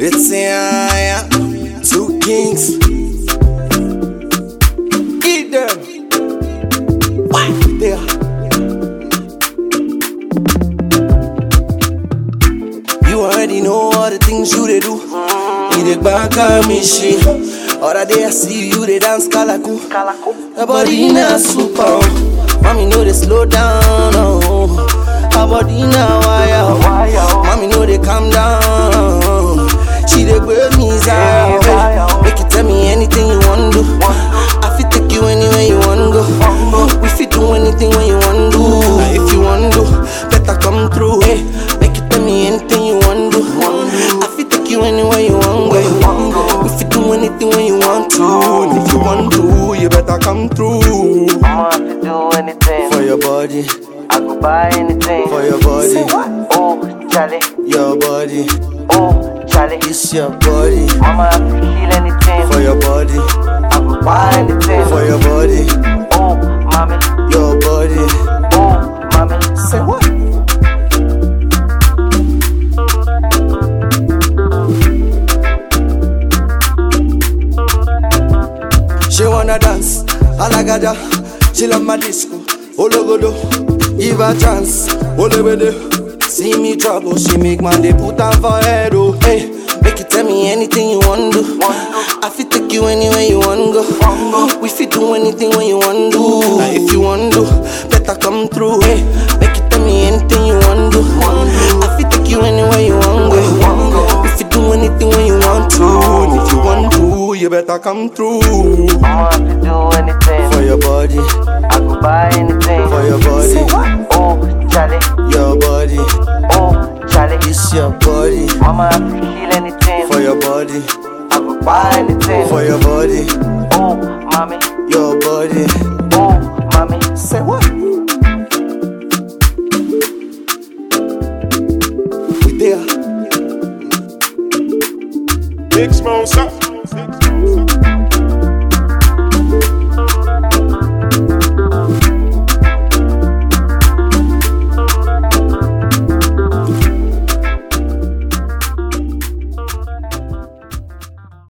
It's yeah, two kings. Eat them. What? There. You already know all the things you they do. You the back of me shit. Other day I see you they dance kalaku. Her body na super. Oh. Mommy know they slow down. Oh. Her body wire. They calm down. She dey wear me Zara. Make you tell me anything you want do. I fit take you anywhere you want go. We fit do anything when you want do. Now if you want do, better come through. Hey, make you tell me anything you want do. I fit take you anywhere you want go. We fit do anything when you want to. And if you want to, you better come through. I'ma do anything. For your body, I could buy anything. for your body, Oh, Charlie. your body, Oh, Charlie. it's your body. I'ma have to feel anything. For your body, I could buy anything. for your body, Oh, mommy. your body. Oh, mommy. Say what? She wanna dance, alagada. She love my disco, ologodo. Give her a chance, olebede. See me trouble, she make man they put on for head, oh. Hey, make you tell me anything you want to do. I fit take you anywhere you want go. We fit do anything when you want do. Now if you want do, better come through. Hey, make you tell me anything you want do. I fit take you anywhere you want go. We fit do anything when you want to. And if you want to, you better come through. I'ma to do anything. For your body, I could buy anything. for your body, Oh, Charlie. your body, kiss your body. Mama, I to kill anything for your body. I will buy anything for your body. Oh, mommy, your body. Oh, mommy, say what? We there. Big smoke,